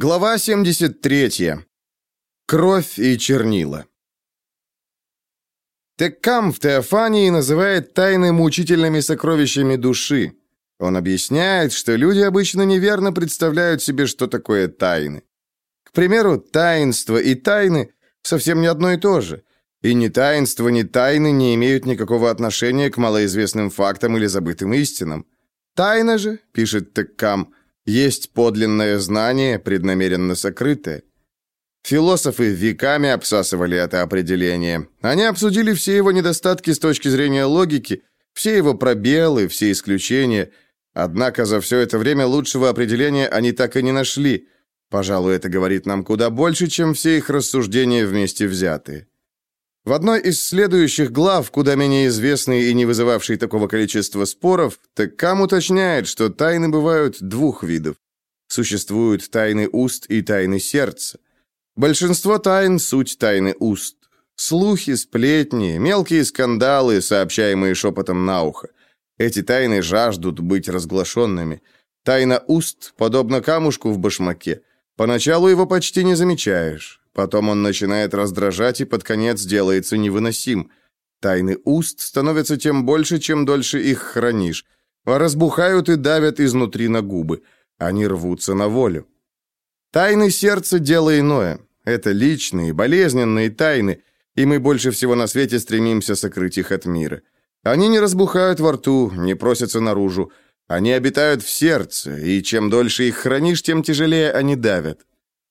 Глава 73. Кровь и чернила. Теккам в Теофании называет тайны мучительными сокровищами души. Он объясняет, что люди обычно неверно представляют себе, что такое тайны. К примеру, таинство и тайны совсем не одно и то же. И ни таинство, ни тайны не имеют никакого отношения к малоизвестным фактам или забытым истинам. Тайна же, пишет Теккам, есть подлинное знание, преднамеренно сокрытое. Философы веками обсасывали это определение. Они обсудили все его недостатки с точки зрения логики, все его пробелы, все исключения. Однако за все это время лучшего определения они так и не нашли. Пожалуй, это говорит нам куда больше, чем все их рассуждения вместе взятые. В одной из следующих глав, куда менее известной и не вызывавшей такого количества споров, Теккам уточняет, что тайны бывают двух видов. Существуют тайны уст и тайны сердца. Большинство тайн – суть тайны уст. Слухи, сплетни, мелкие скандалы, сообщаемые шепотом на ухо. Эти тайны жаждут быть разглашенными. Тайна уст подобна камушку в башмаке. Поначалу его почти не замечаешь. Потом он начинает раздражать и под конец делается невыносим. Тайны уст становятся тем больше, чем дольше их хранишь. Разбухают и давят изнутри на губы. Они рвутся на волю. Тайны сердца – дело иное. Это личные, болезненные тайны, и мы больше всего на свете стремимся сокрыть их от мира. Они не разбухают во рту, не просятся наружу. Они обитают в сердце, и чем дольше их хранишь, тем тяжелее они давят.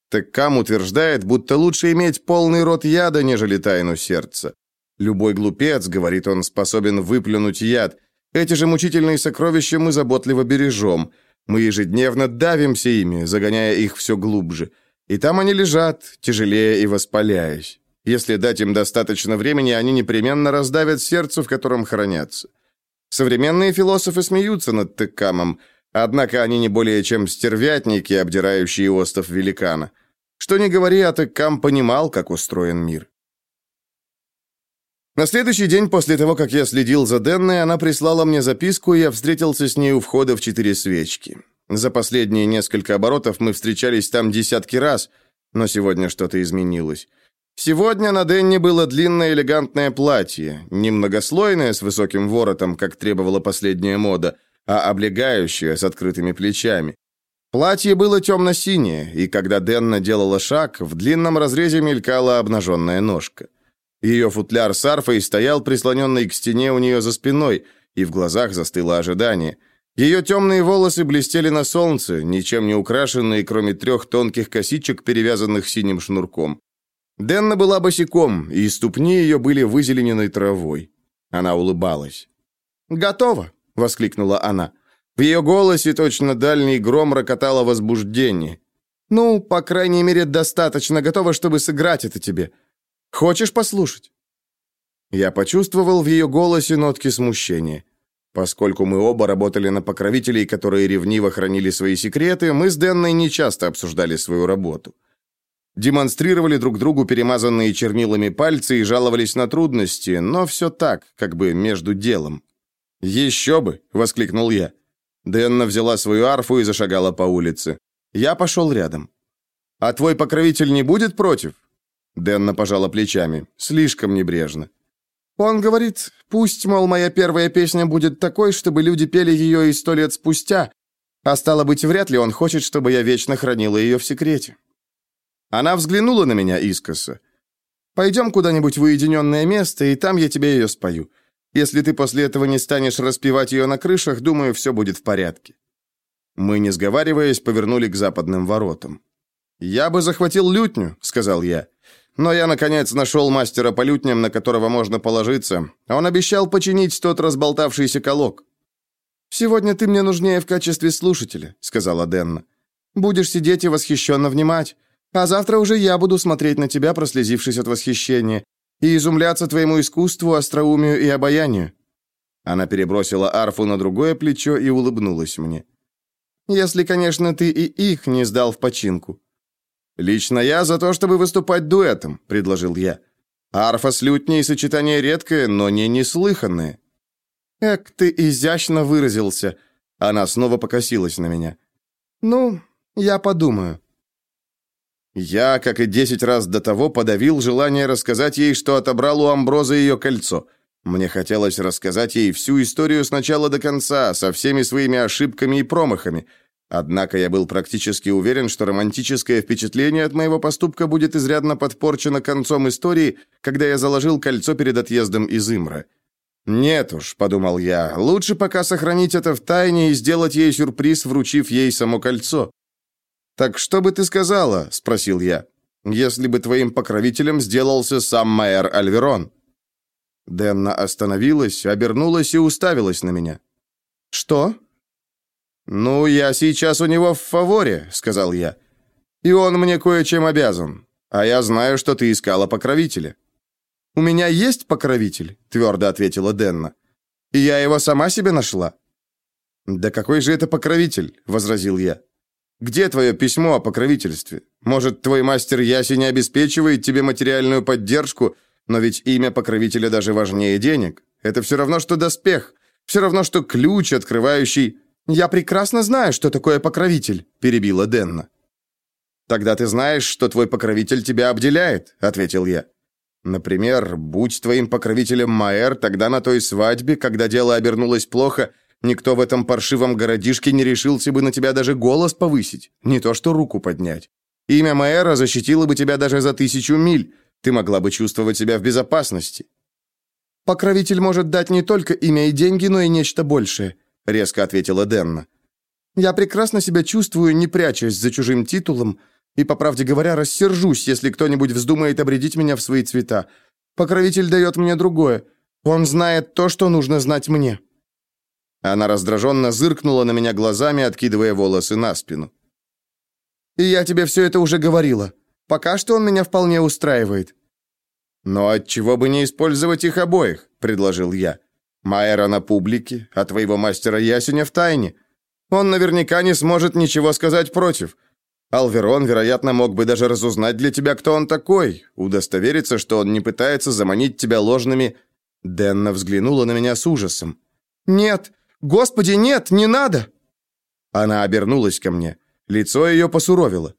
Теккам утверждает, будто лучше иметь полный рот яда, нежели тайну сердца. Любой глупец, говорит он, способен выплюнуть яд. Эти же мучительные сокровища мы заботливо бережем. Мы ежедневно давимся ими, загоняя их все глубже. И там они лежат, тяжелее и воспаляясь. Если дать им достаточно времени, они непременно раздавят сердце, в котором хранятся. Современные философы смеются над Теккамом, Однако они не более чем стервятники, обдирающие остов великана. Что ни говори, Атеккам понимал, как устроен мир. На следующий день после того, как я следил за Денной, она прислала мне записку, и я встретился с ней у входа в четыре свечки. За последние несколько оборотов мы встречались там десятки раз, но сегодня что-то изменилось. Сегодня на Денне было длинное элегантное платье, немногослойное, с высоким воротом, как требовала последняя мода, а облегающее с открытыми плечами. Платье было темно-синее, и когда Денна делала шаг, в длинном разрезе мелькала обнаженная ножка. Ее футляр с арфой стоял прислоненный к стене у нее за спиной, и в глазах застыло ожидание. Ее темные волосы блестели на солнце, ничем не украшенные, кроме трех тонких косичек, перевязанных синим шнурком. Денна была босиком, и ступни ее были вызеленены травой. Она улыбалась. «Готово!» воскликнула она. В ее голосе точно дальний гром рокотало возбуждение. «Ну, по крайней мере, достаточно готова, чтобы сыграть это тебе. Хочешь послушать?» Я почувствовал в ее голосе нотки смущения. Поскольку мы оба работали на покровителей, которые ревниво хранили свои секреты, мы с Денной нечасто обсуждали свою работу. Демонстрировали друг другу перемазанные чернилами пальцы и жаловались на трудности, но все так, как бы между делом. «Еще бы!» — воскликнул я. Денна взяла свою арфу и зашагала по улице. Я пошел рядом. «А твой покровитель не будет против?» Денна пожала плечами, слишком небрежно. «Он говорит, пусть, мол, моя первая песня будет такой, чтобы люди пели ее и сто лет спустя, а стало быть, вряд ли он хочет, чтобы я вечно хранила ее в секрете». Она взглянула на меня искоса. «Пойдем куда-нибудь в уединенное место, и там я тебе ее спою. Если ты после этого не станешь распевать ее на крышах, думаю, все будет в порядке». Мы, не сговариваясь, повернули к западным воротам. «Я бы захватил лютню», — сказал я. «Но я, наконец, нашел мастера по лютням, на которого можно положиться. Он обещал починить тот разболтавшийся колок». «Сегодня ты мне нужнее в качестве слушателя», — сказала Денна. «Будешь сидеть и восхищенно внимать. А завтра уже я буду смотреть на тебя, прослезившись от восхищения и изумляться твоему искусству, остроумию и обаянию». Она перебросила арфу на другое плечо и улыбнулась мне. «Если, конечно, ты и их не сдал в починку». «Лично я за то, чтобы выступать дуэтом», — предложил я. «Арфа с лютней сочетание редкое, но не неслыханное». «Эк, ты изящно выразился». Она снова покосилась на меня. «Ну, я подумаю». Я, как и десять раз до того, подавил желание рассказать ей, что отобрал у Амброза ее кольцо. Мне хотелось рассказать ей всю историю с начала до конца, со всеми своими ошибками и промахами. Однако я был практически уверен, что романтическое впечатление от моего поступка будет изрядно подпорчено концом истории, когда я заложил кольцо перед отъездом из Имра. «Нет уж», — подумал я, — «лучше пока сохранить это в тайне и сделать ей сюрприз, вручив ей само кольцо. «Так что бы ты сказала?» – спросил я. «Если бы твоим покровителем сделался сам Майер Альверон». Денна остановилась, обернулась и уставилась на меня. «Что?» «Ну, я сейчас у него в фаворе», — сказал я. «И он мне кое-чем обязан. А я знаю, что ты искала покровителя». «У меня есть покровитель», — твердо ответила Денна. «И я его сама себе нашла». «Да какой же это покровитель?» — возразил я. Где твое письмо о покровительстве? Может, твой мастер Яси не обеспечивает тебе материальную поддержку, но ведь имя покровителя даже важнее денег. Это все равно, что доспех. Все равно, что ключ, открывающий... «Я прекрасно знаю, что такое покровитель», — перебила Денна. «Тогда ты знаешь, что твой покровитель тебя обделяет», — ответил я. «Например, будь твоим покровителем Маэр, тогда на той свадьбе, когда дело обернулось плохо, — Никто в этом паршивом городишке не решился бы на тебя даже голос повысить, не то что руку поднять. Имя Маэра защитило бы тебя даже за тысячу миль. Ты могла бы чувствовать себя в безопасности. Покровитель может дать не только имя и деньги, но и нечто большее, резко ответила Денна. Я прекрасно себя чувствую, не прячась за чужим титулом, и, по правде говоря, рассержусь, если кто-нибудь вздумает обредить меня в свои цвета. Покровитель дает мне другое. Он знает то, что нужно знать мне. Она раздраженно зыркнула на меня глазами, откидывая волосы на спину. «И я тебе все это уже говорила. Пока что он меня вполне устраивает». «Но отчего бы не использовать их обоих?» – предложил я. «Майера на публике, а твоего мастера Ясеня в тайне. Он наверняка не сможет ничего сказать против. Алверон, вероятно, мог бы даже разузнать для тебя, кто он такой, удостовериться, что он не пытается заманить тебя ложными...» Денна взглянула на меня с ужасом. «Нет, Господи, нет, не надо!» Она обернулась ко мне. Лицо ее посуровило.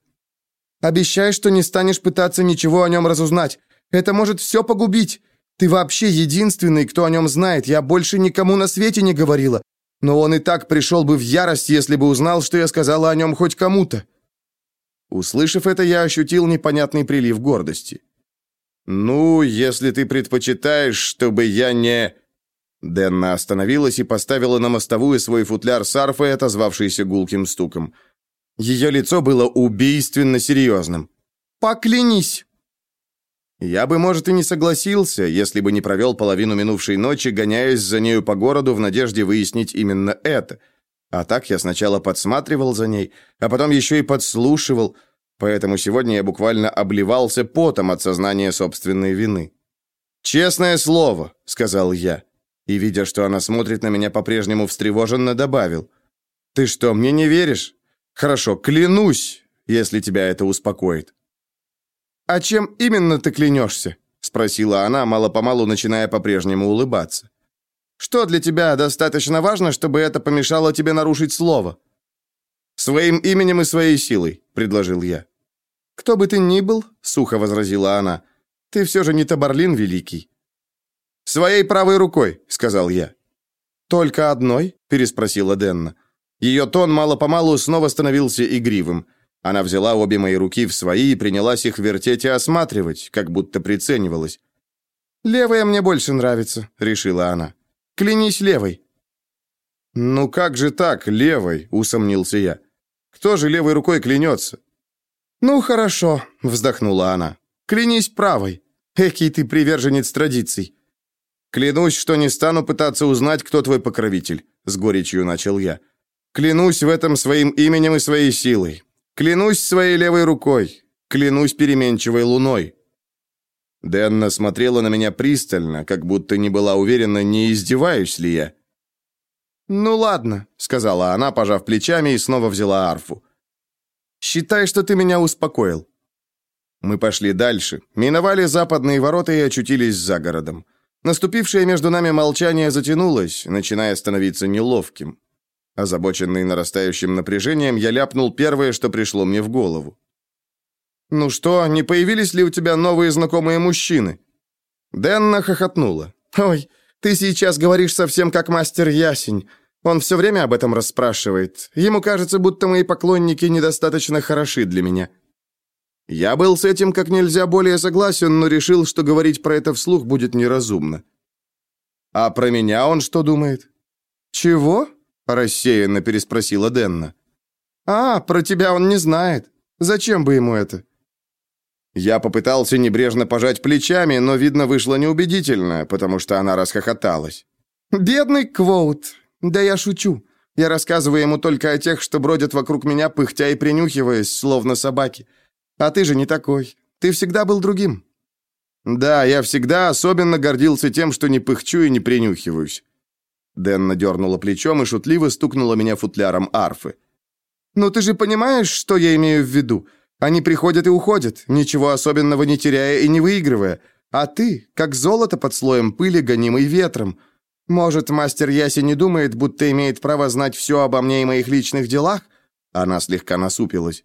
«Обещай, что не станешь пытаться ничего о нем разузнать. Это может все погубить. Ты вообще единственный, кто о нем знает. Я больше никому на свете не говорила. Но он и так пришел бы в ярость, если бы узнал, что я сказала о нем хоть кому-то». Услышав это, я ощутил непонятный прилив гордости. «Ну, если ты предпочитаешь, чтобы я не...» Денна остановилась и поставила на мостовую свой футляр с арфой, отозвавшийся гулким стуком. Ее лицо было убийственно серьезным. «Поклянись!» Я бы, может, и не согласился, если бы не провел половину минувшей ночи, гоняясь за нею по городу в надежде выяснить именно это. А так я сначала подсматривал за ней, а потом еще и подслушивал, поэтому сегодня я буквально обливался потом от сознания собственной вины. «Честное слово», — сказал я, — и, видя, что она смотрит на меня по-прежнему встревоженно, добавил. «Ты что, мне не веришь? Хорошо, клянусь, если тебя это успокоит». «А чем именно ты клянешься?» — спросила она, мало-помалу начиная по-прежнему улыбаться. «Что для тебя достаточно важно, чтобы это помешало тебе нарушить слово?» «Своим именем и своей силой», — предложил я. «Кто бы ты ни был», — сухо возразила она, — «ты все же не Табарлин Великий. «Своей правой рукой», — сказал я. «Только одной?» — переспросила Денна. Ее тон мало-помалу снова становился игривым. Она взяла обе мои руки в свои и принялась их вертеть и осматривать, как будто приценивалась. «Левая мне больше нравится», — решила она. «Клянись левой». «Ну как же так, левой?» — усомнился я. «Кто же левой рукой клянется?» «Ну хорошо», — вздохнула она. «Клянись правой. Экий ты приверженец традиций. Клянусь, что не стану пытаться узнать, кто твой покровитель, с горечью начал я. Клянусь в этом своим именем и своей силой. Клянусь своей левой рукой. Клянусь переменчивой луной. Дэнна смотрела на меня пристально, как будто не была уверена, не издеваюсь ли я. «Ну ладно», — сказала она, пожав плечами, и снова взяла арфу. «Считай, что ты меня успокоил». Мы пошли дальше, миновали западные ворота и очутились за городом. Наступившее между нами молчание затянулось, начиная становиться неловким. Озабоченный нарастающим напряжением, я ляпнул первое, что пришло мне в голову. «Ну что, не появились ли у тебя новые знакомые мужчины?» Дэнна хохотнула. «Ой, ты сейчас говоришь совсем как мастер Ясень. Он все время об этом расспрашивает. Ему кажется, будто мои поклонники недостаточно хороши для меня». Я был с этим как нельзя более согласен, но решил, что говорить про это вслух будет неразумно. «А про меня он что думает?» «Чего?» – рассеянно переспросила Денна. «А, про тебя он не знает. Зачем бы ему это?» Я попытался небрежно пожать плечами, но, видно, вышло неубедительно, потому что она расхохоталась. «Бедный Квоут! Да я шучу. Я рассказываю ему только о тех, что бродят вокруг меня, пыхтя и принюхиваясь, словно собаки. А ты же не такой. Ты всегда был другим». «Да, я всегда особенно гордился тем, что не пыхчу и не принюхиваюсь». Дэнна дернула плечом и шутливо стукнула меня футляром арфы. «Ну ты же понимаешь, что я имею в виду? Они приходят и уходят, ничего особенного не теряя и не выигрывая. А ты, как золото под слоем пыли, гонимый ветром. Может, мастер Яси не думает, будто имеет право знать все обо мне и моих личных делах?» Она слегка насупилась.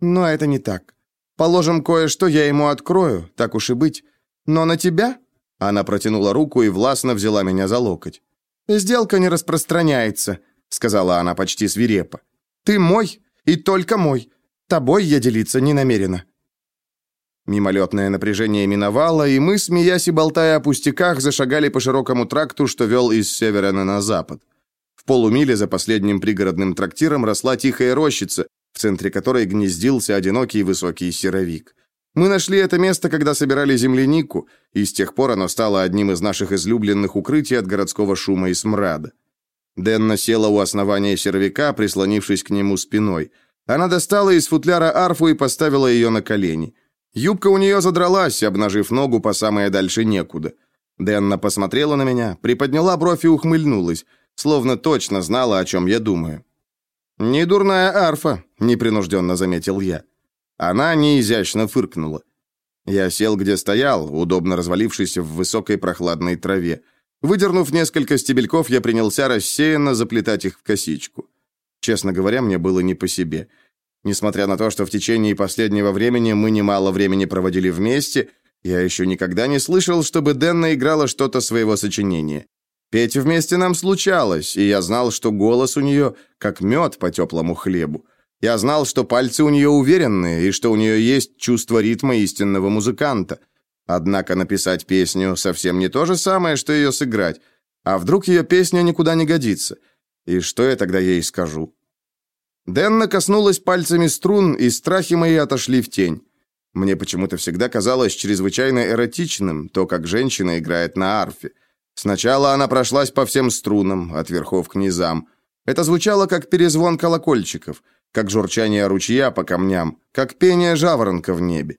«Но это не так. Положим, кое-что я ему открою, так уж и быть. Но на тебя...» Она протянула руку и властно взяла меня за локоть. «Сделка не распространяется», — сказала она почти свирепо. «Ты мой, и только мой. Тобой я делиться не намерена». Мимолетное напряжение миновало, и мы, смеясь и болтая о пустяках, зашагали по широкому тракту, что вел из севера на запад. В полумиле за последним пригородным трактиром росла тихая рощица, центре которой гнездился одинокий высокий серовик. Мы нашли это место, когда собирали землянику, и с тех пор оно стало одним из наших излюбленных укрытий от городского шума и смрада. Денна села у основания сервяка, прислонившись к нему спиной. Она достала из футляра арфу и поставила ее на колени. Юбка у нее задралась, обнажив ногу по самое дальше некуда. Денна посмотрела на меня, приподняла бровь и ухмыльнулась, словно точно знала, о чем я думаю. «Не дурная арфа», — непринужденно заметил я. Она неизящно фыркнула. Я сел, где стоял, удобно развалившись в высокой прохладной траве. Выдернув несколько стебельков, я принялся рассеянно заплетать их в косичку. Честно говоря, мне было не по себе. Несмотря на то, что в течение последнего времени мы немало времени проводили вместе, я еще никогда не слышал, чтобы Дэнна играла что-то своего сочинения. Петь вместе нам случалось, и я знал, что голос у нее как мед по теплому хлебу. Я знал, что пальцы у нее уверенные, и что у нее есть чувство ритма истинного музыканта. Однако написать песню совсем не то же самое, что ее сыграть. А вдруг ее песня никуда не годится? И что я тогда ей скажу? Дэнна коснулась пальцами струн, и страхи мои отошли в тень. Мне почему-то всегда казалось чрезвычайно эротичным то, как женщина играет на арфе. Сначала она прошлась по всем струнам, от верхов к низам. Это звучало как перезвон колокольчиков, как журчание ручья по камням, как пение жаворонка в небе.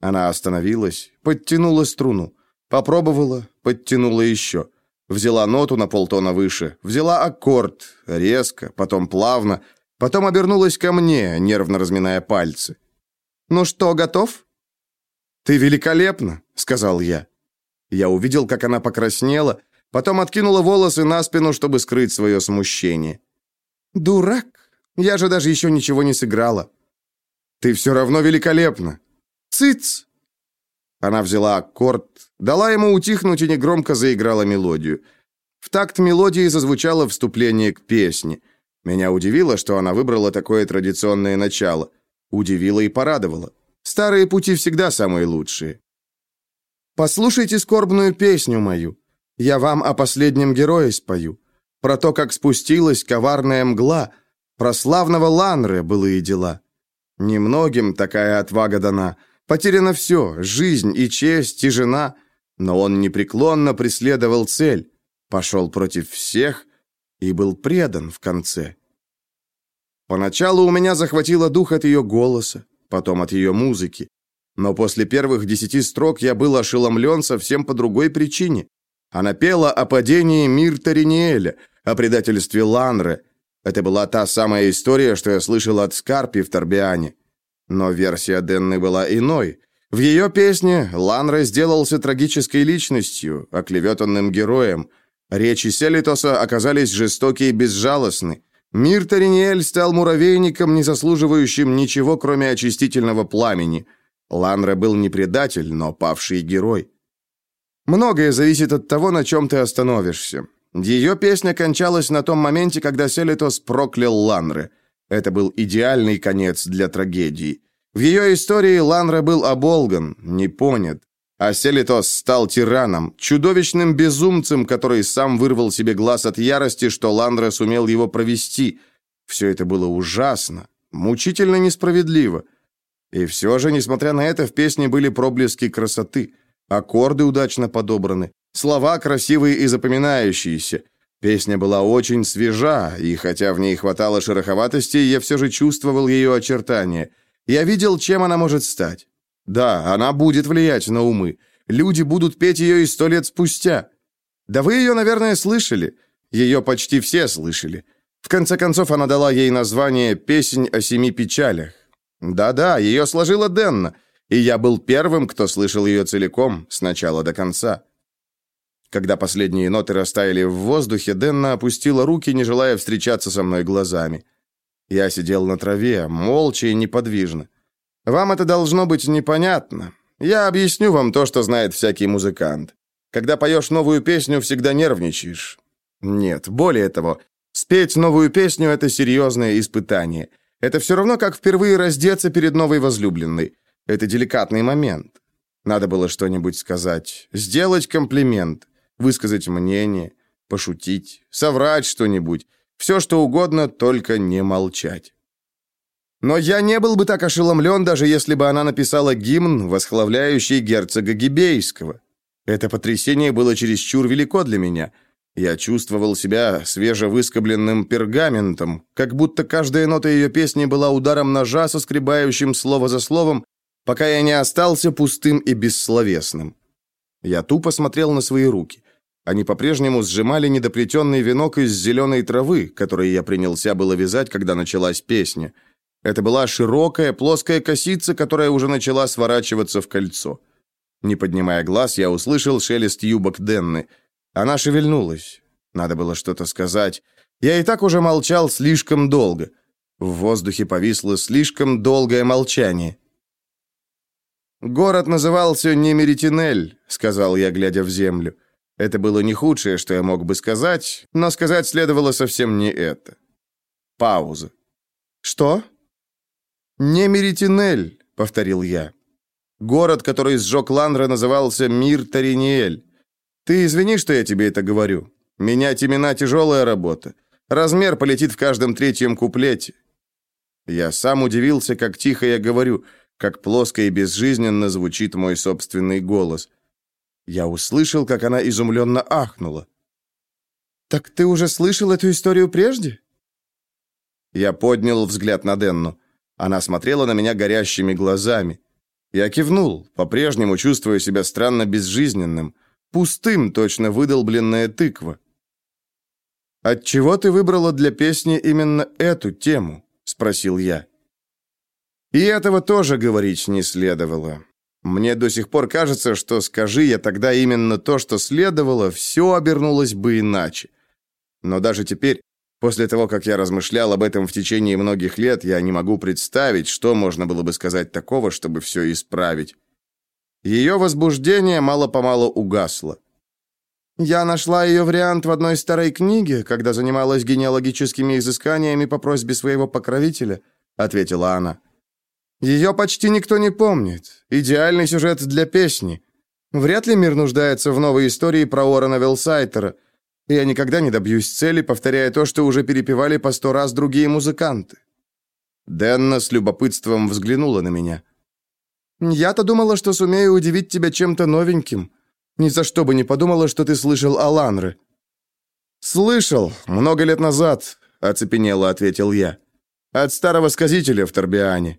Она остановилась, подтянула струну, попробовала, подтянула еще. Взяла ноту на полтона выше, взяла аккорд, резко, потом плавно, потом обернулась ко мне, нервно разминая пальцы. «Ну что, готов?» «Ты великолепна», — сказал я. Я увидел, как она покраснела, потом откинула волосы на спину, чтобы скрыть свое смущение. «Дурак! Я же даже еще ничего не сыграла». «Ты все равно великолепна!» «Цыц!» Она взяла аккорд, дала ему утихнуть и негромко заиграла мелодию. В такт мелодии зазвучало вступление к песне. Меня удивило, что она выбрала такое традиционное начало. Удивило и порадовало. Старые пути всегда самые лучшие. Послушайте скорбную песню мою. Я вам о последнем герое спою. Про то, как спустилась коварная мгла, про славного Ланре былые дела. Немногим такая отвага дана. Потеряно все, жизнь и честь, и жена. Но он непреклонно преследовал цель, пошел против всех и был предан в конце. Поначалу у меня захватило дух от ее голоса, потом от ее музыки. Но после первых десяти строк я был ошеломлен совсем по другой причине. Она пела о падении Мирта Риниэля, о предательстве Ланре. Это была та самая история, что я слышал от Скарпи в Торбиане. Но версия Денны была иной. В ее песне Ланре сделался трагической личностью, оклеветанным героем. Речи Селитоса оказались жестокие и безжалостны. Мир Тариниэль стал муравейником, не заслуживающим ничего, кроме очистительного пламени. Ланра был не предатель, но павший герой. Многое зависит от того, на чем ты остановишься. Ее песня кончалась на том моменте, когда Селитос проклял Ланры. Это был идеальный конец для трагедии. В ее истории Ланра был оболган, не понят. А Селитос стал тираном, чудовищным безумцем, который сам вырвал себе глаз от ярости, что Ландра сумел его провести. Все это было ужасно, мучительно несправедливо. И все же, несмотря на это, в песне были проблески красоты. Аккорды удачно подобраны, слова красивые и запоминающиеся. Песня была очень свежа, и хотя в ней хватало шероховатости, я все же чувствовал ее очертания. Я видел, чем она может стать. Да, она будет влиять на умы. Люди будут петь ее и сто лет спустя. Да вы ее, наверное, слышали. Ее почти все слышали. В конце концов, она дала ей название «Песнь о семи печалях». Да-да, ее сложила Денна, и я был первым, кто слышал ее целиком, с начала до конца. Когда последние ноты растаяли в воздухе, Денна опустила руки, не желая встречаться со мной глазами. Я сидел на траве, молча и неподвижно. Вам это должно быть непонятно. Я объясню вам то, что знает всякий музыкант. Когда поешь новую песню, всегда нервничаешь. Нет, более того, спеть новую песню – это серьезное испытание. Это все равно, как впервые раздеться перед новой возлюбленной. Это деликатный момент. Надо было что-нибудь сказать, сделать комплимент, высказать мнение, пошутить, соврать что-нибудь. Все, что угодно, только не молчать. Но я не был бы так ошеломлен, даже если бы она написала гимн, восхваляющий герцога Гибейского. Это потрясение было чересчур велико для меня. Я чувствовал себя свежевыскобленным пергаментом, как будто каждая нота ее песни была ударом ножа, соскребающим слово за словом, пока я не остался пустым и бессловесным. Я тупо смотрел на свои руки. Они по-прежнему сжимали недоплетенный венок из зеленой травы, который я принялся было вязать, когда началась песня — это была широкая, плоская косица, которая уже начала сворачиваться в кольцо. Не поднимая глаз, я услышал шелест юбок Денны. Она шевельнулась. Надо было что-то сказать. Я и так уже молчал слишком долго. В воздухе повисло слишком долгое молчание. «Город назывался Немеритинель», — сказал я, глядя в землю. Это было не худшее, что я мог бы сказать, но сказать следовало совсем не это. Пауза. «Что?» «Не Меритинель», — повторил я. Город, который сжег Ландра, назывался Мир Тариниэль. Ты извини, что я тебе это говорю. Менять имена — тяжелая работа. Размер полетит в каждом третьем куплете. Я сам удивился, как тихо я говорю, как плоско и безжизненно звучит мой собственный голос. Я услышал, как она изумленно ахнула. «Так ты уже слышал эту историю прежде?» Я поднял взгляд на Денну. Она смотрела на меня горящими глазами. Я кивнул, по-прежнему чувствуя себя странно безжизненным, пустым, точно выдолбленная тыква. «Отчего ты выбрала для песни именно эту тему?» — спросил я. И этого тоже говорить не следовало. Мне до сих пор кажется, что скажи я тогда именно то, что следовало, все обернулось бы иначе. Но даже теперь, После того, как я размышлял об этом в течение многих лет, я не могу представить, что можно было бы сказать такого, чтобы все исправить. Ее возбуждение мало-помалу угасло. Я нашла ее вариант в одной старой книге, когда занималась генеалогическими изысканиями по просьбе своего покровителя, ответила она. Ее почти никто не помнит. Идеальный сюжет для песни. Вряд ли мир нуждается в новой истории про Орона Велсайтера – я никогда не добьюсь цели, повторяя то, что уже перепевали по сто раз другие музыканты. Денна с любопытством взглянула на меня. «Я-то думала, что сумею удивить тебя чем-то новеньким. Ни за что бы не подумала, что ты слышал о Ланре». «Слышал, много лет назад», — оцепенело ответил я. «От старого сказителя в Торбиане».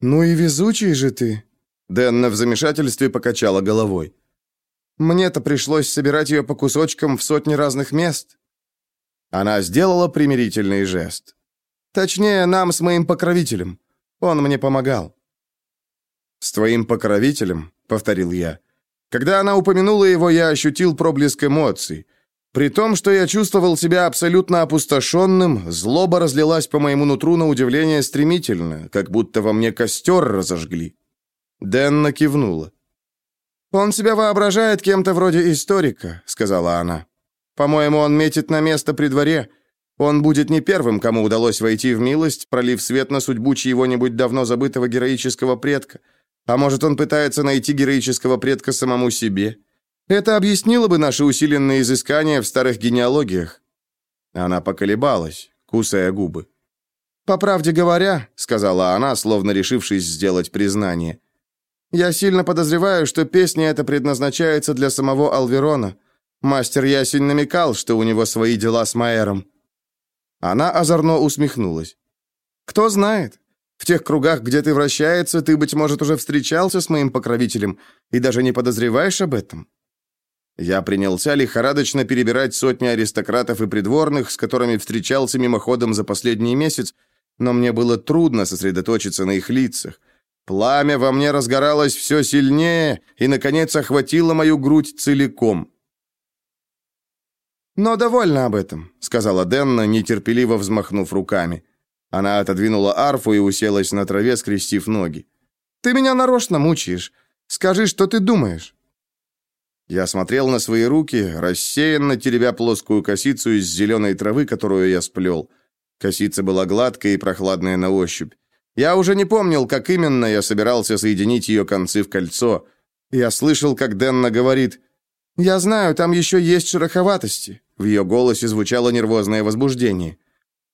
«Ну и везучий же ты», — Денна в замешательстве покачала головой. Мне-то пришлось собирать ее по кусочкам в сотни разных мест». Она сделала примирительный жест. «Точнее, нам с моим покровителем. Он мне помогал». «С твоим покровителем?» — повторил я. Когда она упомянула его, я ощутил проблеск эмоций. При том, что я чувствовал себя абсолютно опустошенным, злоба разлилась по моему нутру на удивление стремительно, как будто во мне костер разожгли. Дэнна кивнула. «Он себя воображает кем-то вроде историка», — сказала она. «По-моему, он метит на место при дворе. Он будет не первым, кому удалось войти в милость, пролив свет на судьбу чьего-нибудь давно забытого героического предка. А может, он пытается найти героического предка самому себе? Это объяснило бы наши усиленные изыскания в старых генеалогиях. Она поколебалась, кусая губы. «По правде говоря», — сказала она, словно решившись сделать признание, «я сильно подозреваю, что песня эта предназначается для самого Алверона. Мастер Ясень намекал, что у него свои дела с Майером». Она озорно усмехнулась. «Кто знает? В тех кругах, где ты вращается, ты, быть может, уже встречался с моим покровителем и даже не подозреваешь об этом. Я принялся лихорадочно перебирать сотни аристократов и придворных, с которыми встречался мимоходом за последний месяц, но мне было трудно сосредоточиться на их лицах. Пламя во мне разгоралось все сильнее и, наконец, охватило мою грудь целиком. «Но довольно об этом», — сказала Денна, нетерпеливо взмахнув руками. Она отодвинула арфу и уселась на траве, скрестив ноги. «Ты меня нарочно мучаешь. Скажи, что ты думаешь?» Я смотрел на свои руки, рассеянно теребя плоскую косицу из зеленой травы, которую я сплел. Косица была гладкая и прохладная на ощупь. Я уже не помнил, как именно я собирался соединить ее концы в кольцо. Я слышал, как Денна говорит «Я знаю, там еще есть шероховатости». В ее голосе звучало нервозное возбуждение.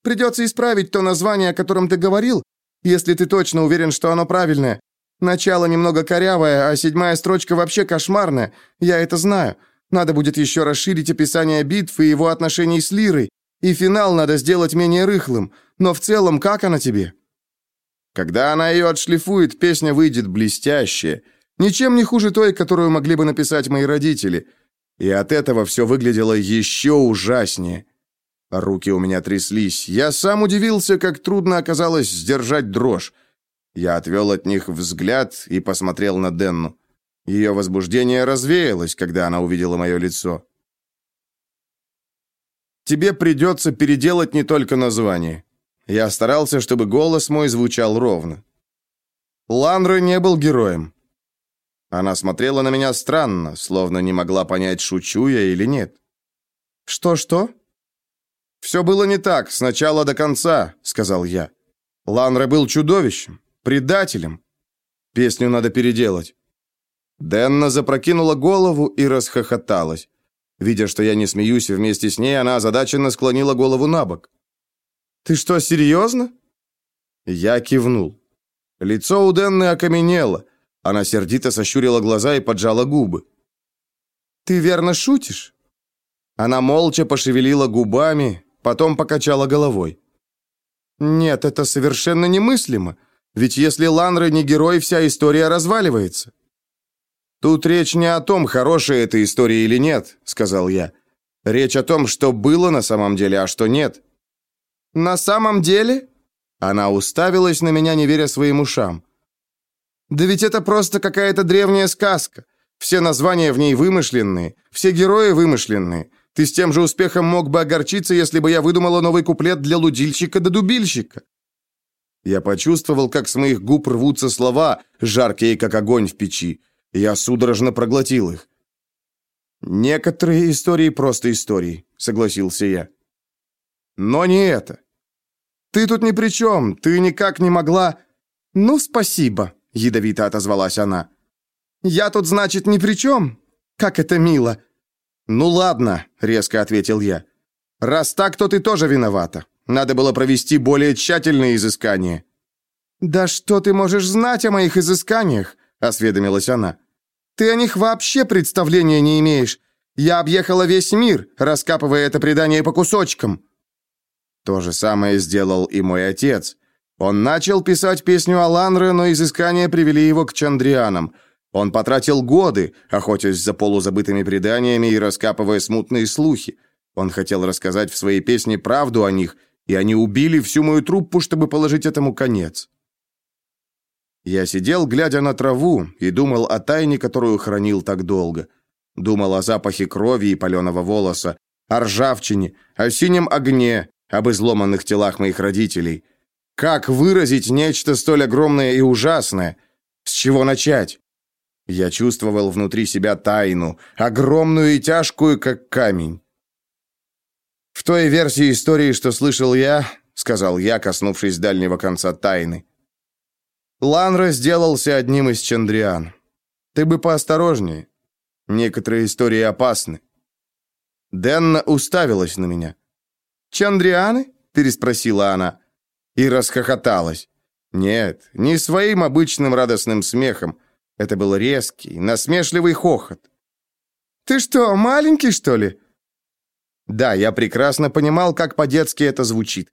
«Придется исправить то название, о котором ты говорил, если ты точно уверен, что оно правильное. Начало немного корявое, а седьмая строчка вообще кошмарная. Я это знаю. Надо будет еще расширить описание битвы и его отношений с Лирой. И финал надо сделать менее рыхлым. Но в целом, как она тебе?» Когда она ее отшлифует, песня выйдет блестящая. Ничем не хуже той, которую могли бы написать мои родители. И от этого все выглядело еще ужаснее. Руки у меня тряслись. Я сам удивился, как трудно оказалось сдержать дрожь. Я отвел от них взгляд и посмотрел на Денну. Ее возбуждение развеялось, когда она увидела мое лицо. «Тебе придется переделать не только название». Я старался, чтобы голос мой звучал ровно. Ланра не был героем. Она смотрела на меня странно, словно не могла понять, шучу я или нет. «Что-что?» «Все было не так, с начала до конца», — сказал я. Ланра был чудовищем. Предателем. Песню надо переделать. Денна запрокинула голову и расхохоталась. Видя, что я не смеюсь вместе с ней, она озадаченно склонила голову на бок. «Ты что, серьезно?» Я кивнул. Лицо у Денны окаменело. Она сердито сощурила глаза и поджала губы. «Ты верно шутишь?» Она молча пошевелила губами, потом покачала головой. «Нет, это совершенно немыслимо. Ведь если Ланра не герой, вся история разваливается. Тут речь не о том, хорошая эта история или нет, сказал я. Речь о том, что было на самом деле, а что нет. На самом деле? Она уставилась на меня, не веря своим ушам. Да ведь это просто какая-то древняя сказка. Все названия в ней вымышленные, все герои вымышленные. Ты с тем же успехом мог бы огорчиться, если бы я выдумала новый куплет для лудильщика да дубильщика. Я почувствовал, как с моих губ рвутся слова, жаркие, как огонь в печи. Я судорожно проглотил их. «Некоторые истории просто истории», — согласился я. «Но не это. Ты тут ни при чем, ты никак не могла...» «Ну, спасибо», — ядовито отозвалась она. «Я тут, значит, ни при чем? Как это мило!» «Ну ладно», — резко ответил я. «Раз так, то ты тоже виновата. Надо было провести более тщательные изыскания». «Да что ты можешь знать о моих изысканиях?» — осведомилась она. «Ты о них вообще представления не имеешь. Я объехала весь мир, раскапывая это предание по кусочкам». То же самое сделал и мой отец. Он начал писать песню Аланры, но изыскания привели его к Чандрианам. Он потратил годы, охотясь за полузабытыми преданиями и раскапывая смутные слухи. Он хотел рассказать в своей песне правду о них — и они убили всю мою труппу, чтобы положить этому конец. Я сидел, глядя на траву, и думал о тайне, которую хранил так долго. Думал о запахе крови и паленого волоса, о ржавчине, о синем огне, об изломанных телах моих родителей. Как выразить нечто столь огромное и ужасное? С чего начать? Я чувствовал внутри себя тайну, огромную и тяжкую, как камень. В той версии истории, что слышал я, сказал я, коснувшись дальнего конца тайны. Ланра сделался одним из Чандриан. Ты бы поосторожнее. Некоторые истории опасны. Денна уставилась на меня. «Чандрианы?» – переспросила она. И расхохоталась. Нет, не своим обычным радостным смехом. Это был резкий, насмешливый хохот. «Ты что, маленький, что ли?» Да, я прекрасно понимал, как по-детски это звучит.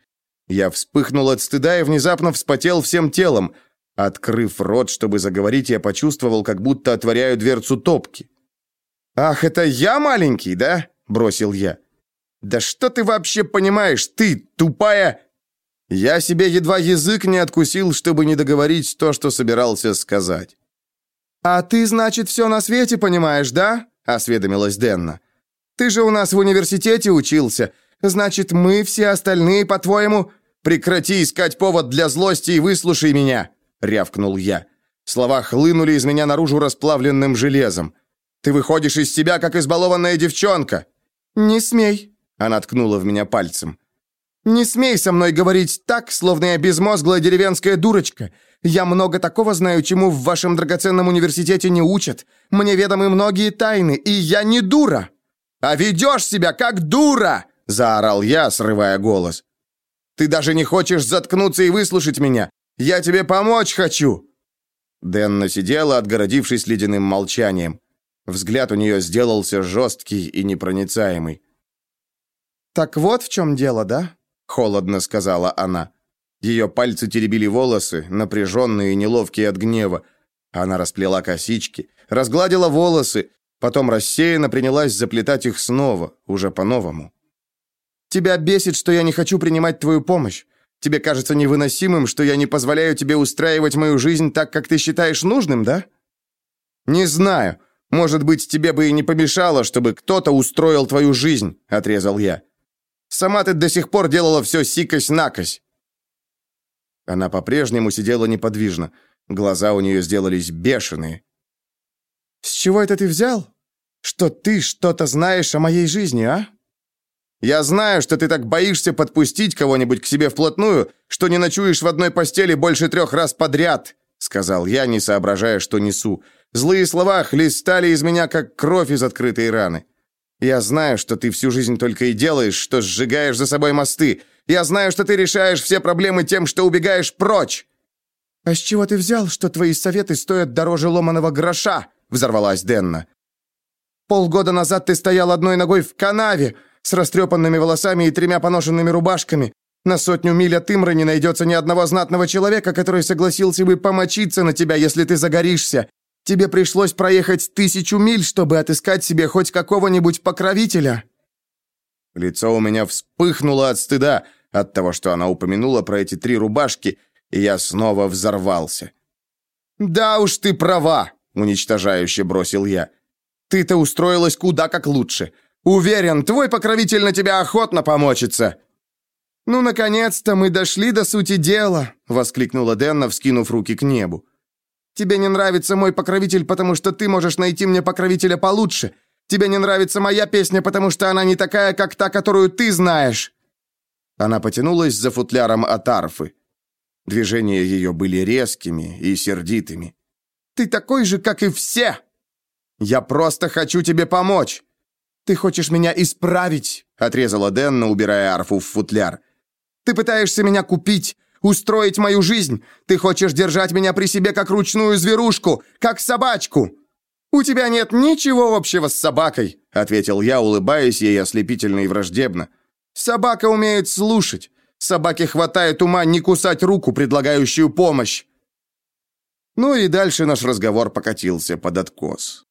Я вспыхнул от стыда и внезапно вспотел всем телом – Открыв рот, чтобы заговорить, я почувствовал, как будто отворяю дверцу топки. «Ах, это я маленький, да?» – бросил я. «Да что ты вообще понимаешь, ты тупая...» Я себе едва язык не откусил, чтобы не договорить то, что собирался сказать. «А ты, значит, все на свете понимаешь, да?» – осведомилась Денна. «Ты же у нас в университете учился. Значит, мы все остальные, по-твоему...» «Прекрати искать повод для злости и выслушай меня!» — рявкнул я. Слова хлынули из меня наружу расплавленным железом. «Ты выходишь из себя, как избалованная девчонка!» «Не смей!» — она ткнула в меня пальцем. «Не смей со мной говорить так, словно я безмозглая деревенская дурочка. Я много такого знаю, чему в вашем драгоценном университете не учат. Мне ведомы многие тайны, и я не дура!» «А ведешь себя как дура!» — заорал я, срывая голос. «Ты даже не хочешь заткнуться и выслушать меня. Я тебе помочь хочу!» Дэнна сидела, отгородившись ледяным молчанием. Взгляд у нее сделался жесткий и непроницаемый. «Так вот в чем дело, да?» — холодно сказала она. Ее пальцы теребили волосы, напряженные и неловкие от гнева. Она расплела косички, разгладила волосы, потом рассеянно принялась заплетать их снова, уже по-новому. «Тебя бесит, что я не хочу принимать твою помощь. Тебе кажется невыносимым, что я не позволяю тебе устраивать мою жизнь так, как ты считаешь нужным, да? Не знаю. Может быть, тебе бы и не помешало, чтобы кто-то устроил твою жизнь, отрезал я. Сама ты до сих пор делала все сикось-накось. Она по-прежнему сидела неподвижно. Глаза у нее сделались бешеные. «С чего это ты взял? Что ты что-то знаешь о моей жизни, а?» Я знаю, что ты так боишься подпустить кого-нибудь к себе вплотную, что не ночуешь в одной постели больше трех раз подряд», — сказал я, не соображая, что несу. Злые слова хлестали из меня, как кровь из открытой раны. «Я знаю, что ты всю жизнь только и делаешь, что сжигаешь за собой мосты. Я знаю, что ты решаешь все проблемы тем, что убегаешь прочь». «А с чего ты взял, что твои советы стоят дороже ломаного гроша?» — взорвалась Денна. «Полгода назад ты стоял одной ногой в канаве, с растрепанными волосами и тремя поношенными рубашками. На сотню миль от Имры не найдется ни одного знатного человека, который согласился бы помочиться на тебя, если ты загоришься. Тебе пришлось проехать тысячу миль, чтобы отыскать себе хоть какого-нибудь покровителя». Лицо у меня вспыхнуло от стыда, от того, что она упомянула про эти три рубашки, и я снова взорвался. «Да уж ты права», — уничтожающе бросил я. «Ты-то устроилась куда как лучше. Уверен, твой покровитель на тебя охотно помочится!» «Ну, наконец-то мы дошли до сути дела!» — воскликнула Денна, вскинув руки к небу. «Тебе не нравится мой покровитель, потому что ты можешь найти мне покровителя получше. Тебе не нравится моя песня, потому что она не такая, как та, которую ты знаешь!» Она потянулась за футляром от арфы. Движения ее были резкими и сердитыми. «Ты такой же, как и все! Я просто хочу тебе помочь!» «Ты хочешь меня исправить?» — отрезала Денна, убирая арфу в футляр. «Ты пытаешься меня купить, устроить мою жизнь. Ты хочешь держать меня при себе как ручную зверушку, как собачку». «У тебя нет ничего общего с собакой», — ответил я, улыбаясь ей ослепительно и враждебно. «Собака умеет слушать. Собаке хватает ума не кусать руку, предлагающую помощь». Ну и дальше наш разговор покатился под откос.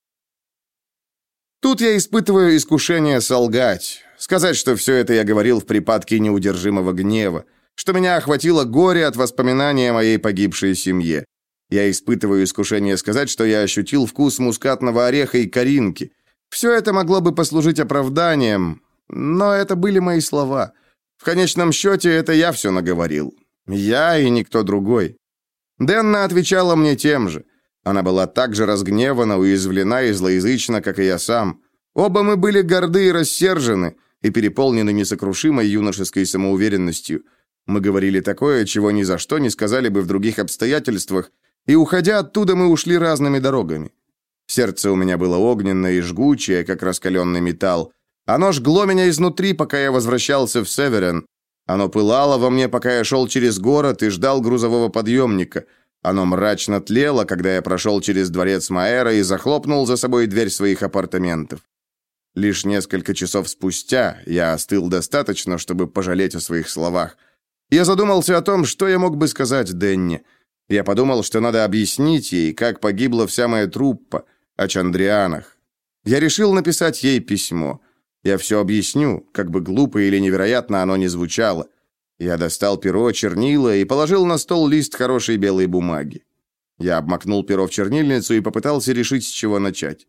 Тут я испытываю искушение солгать, сказать, что все это я говорил в припадке неудержимого гнева, что меня охватило горе от воспоминания о моей погибшей семье. Я испытываю искушение сказать, что я ощутил вкус мускатного ореха и коринки. Все это могло бы послужить оправданием, Но это были мои слова. В конечном счете, это я все наговорил. Я и никто другой. Денна отвечала мне тем же. Она была так же разгневана, уязвлена и злоязычна, как и я сам. Оба мы были горды и рассержены, и переполнены несокрушимой юношеской самоуверенностью. Мы говорили такое, чего ни за что не сказали бы в других обстоятельствах, и, уходя оттуда, мы ушли разными дорогами. Сердце у меня было огненное и жгучее, как раскаленный металл. Оно жгло меня изнутри, пока я возвращался в Северен. Оно пылало во мне, пока я шел через город и ждал грузового подъемника. Оно мрачно тлело, когда я прошел через дворец Маэра и захлопнул за собой дверь своих апартаментов. Лишь несколько часов спустя я остыл достаточно, чтобы пожалеть о своих словах. Я задумался о том, что я мог бы сказать Денни. Я подумал, что надо объяснить ей, как погибла вся моя труппа – о Чандрианах. Я решил написать ей письмо. Я все объясню, как бы глупо или невероятно оно ни звучало. Я достал перо, чернила и положил на стол лист хорошей белой бумаги. Я обмакнул перо в чернильницу и попытался решить, с чего начать.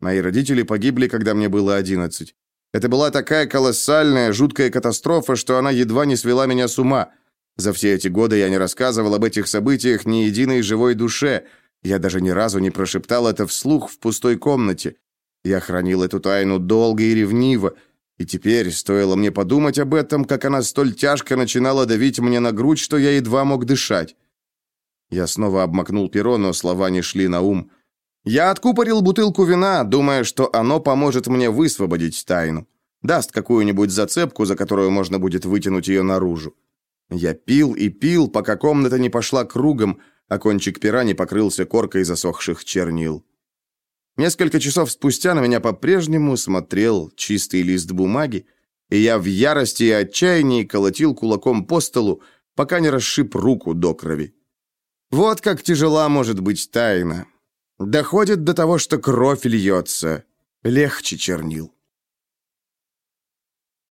Мои родители погибли, когда мне было одиннадцать. Это была такая колоссальная, жуткая катастрофа, что она едва не свела меня с ума. За все эти годы я не рассказывал об этих событиях ни единой живой душе, я даже ни разу не прошептал это вслух в пустой комнате. Я хранил эту тайну долго и ревниво, и теперь, стоило мне подумать об этом, как она столь тяжко начинала давить мне на грудь, что я едва мог дышать. Я снова обмакнул перо, но слова не шли на ум. Я откупорил бутылку вина, думая, что оно поможет мне высвободить тайну. Даст какую-нибудь зацепку, за которую можно будет вытянуть ее наружу. Я пил и пил, пока комната не пошла кругом, а кончик пера не покрылся коркой засохших чернил. Несколько часов спустя на меня по-прежнему смотрел чистый лист бумаги, и я в ярости и отчаянии колотил кулаком по столу, пока не расшиб руку до крови. Вот как тяжела может быть тайна. Доходит до того, что кровь льется. Легче чернил.